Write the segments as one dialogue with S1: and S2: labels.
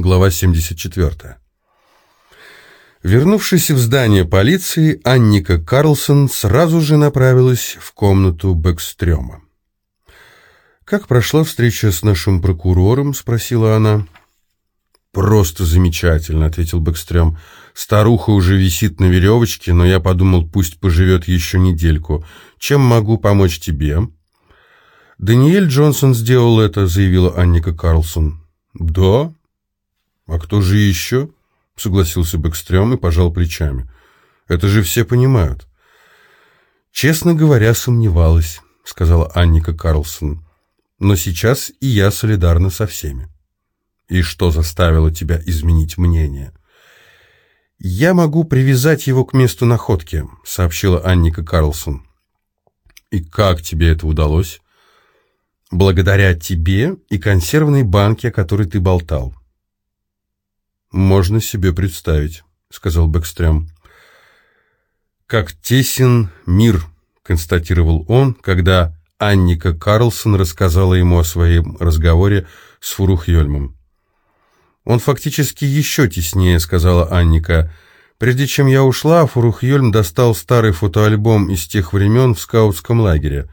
S1: Глава 74. Вернувшись в здание полиции, Анника Карлсон сразу же направилась в комнату Бэкстрёма. «Как прошла встреча с нашим прокурором?» — спросила она. «Просто замечательно», — ответил Бэкстрём. «Старуха уже висит на веревочке, но я подумал, пусть поживет еще недельку. Чем могу помочь тебе?» «Даниэль Джонсон сделал это», — заявила Анника Карлсон. «Да? «А кто же еще?» — согласился Бэкстрём и пожал плечами. «Это же все понимают». «Честно говоря, сомневалась», — сказала Анника Карлсон. «Но сейчас и я солидарна со всеми». «И что заставило тебя изменить мнение?» «Я могу привязать его к месту находки», — сообщила Анника Карлсон. «И как тебе это удалось?» «Благодаря тебе и консервной банке, о которой ты болтал. «Можно себе представить», — сказал Бэкстрём. «Как тесен мир», — констатировал он, когда Анника Карлсон рассказала ему о своем разговоре с Фурухьёльмом. «Он фактически еще теснее», — сказала Анника. «Прежде чем я ушла, Фурухьёльм достал старый фотоальбом из тех времен в скаутском лагере».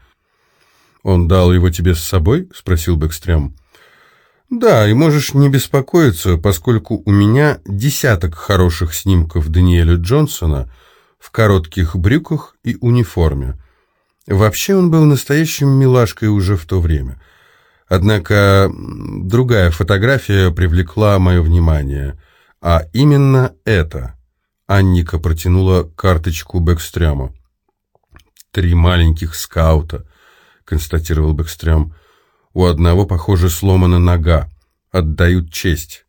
S1: «Он дал его тебе с собой?» — спросил Бэкстрём. Да, и можешь не беспокоиться, поскольку у меня десяток хороших снимков Даниэля Джонсона в коротких брюках и униформе. Вообще он был настоящим милашкой уже в то время. Однако другая фотография привлекла мое внимание, а именно это. Анника протянула карточку Бэкстрёма. «Три маленьких скаута», — констатировал Бэкстрём. У одного, похоже, сломана нога. Отдают честь.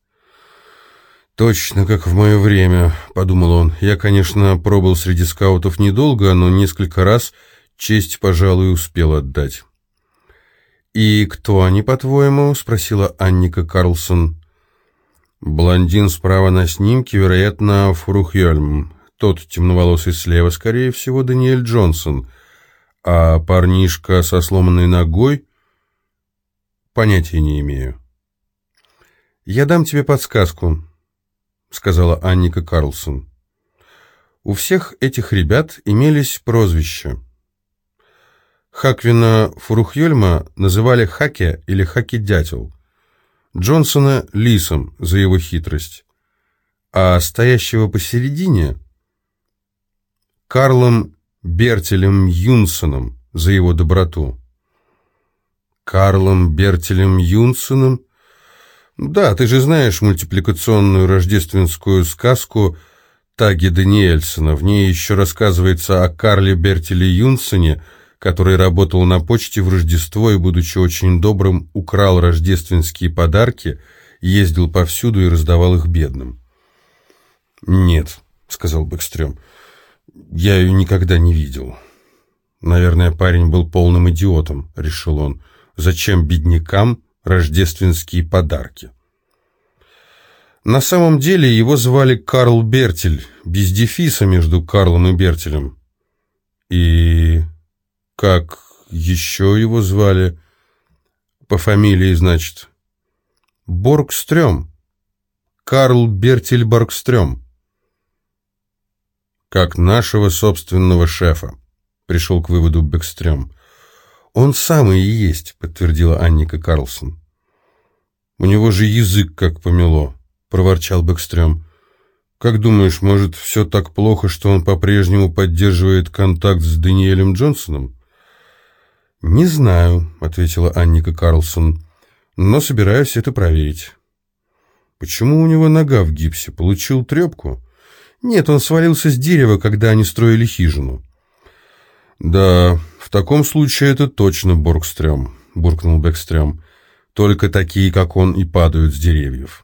S1: «Точно, как в мое время», — подумал он. «Я, конечно, пробыл среди скаутов недолго, но несколько раз честь, пожалуй, успел отдать». «И кто они, по-твоему?» — спросила Анника Карлсон. «Блондин справа на снимке, вероятно, Фрухьельм. Тот темноволосый слева, скорее всего, Даниэль Джонсон. А парнишка со сломанной ногой Понятия не имею. «Я дам тебе подсказку», — сказала Анника Карлсон. У всех этих ребят имелись прозвища. Хаквина Фурухьёльма называли Хаке или Хаки-дятел, Джонсона — Лисом за его хитрость, а стоящего посередине — Карлом Бертелем Юнсоном за его доброту. Карлом Бертелем Юнсеном? Да, ты же знаешь мультипликационную рождественскую сказку Таги Даниэльсона. В ней еще рассказывается о Карле Бертеле Юнсене, который работал на почте в Рождество и, будучи очень добрым, украл рождественские подарки, ездил повсюду и раздавал их бедным. «Нет», — сказал Бэкстрём, — «я ее никогда не видел». «Наверное, парень был полным идиотом», — решил он. Зачем беднякам рождественские подарки? На самом деле его звали Карл Бертель, без дефиса между Карлом и Бертелем. И как еще его звали? По фамилии, значит. Боргстрём. Карл Бертель Боргстрём. Как нашего собственного шефа, пришел к выводу Бекстрём. «Он самый и есть», — подтвердила Анника Карлсон. «У него же язык как помело», — проворчал Бэкстрём. «Как думаешь, может, все так плохо, что он по-прежнему поддерживает контакт с Даниэлем Джонсоном?» «Не знаю», — ответила Анника Карлсон, — «но собираюсь это проверить». «Почему у него нога в гипсе? Получил трепку?» «Нет, он свалился с дерева, когда они строили хижину». «Да, в таком случае это точно Боргстрём», — буркнул Бэкстрём. «Только такие, как он, и падают с деревьев».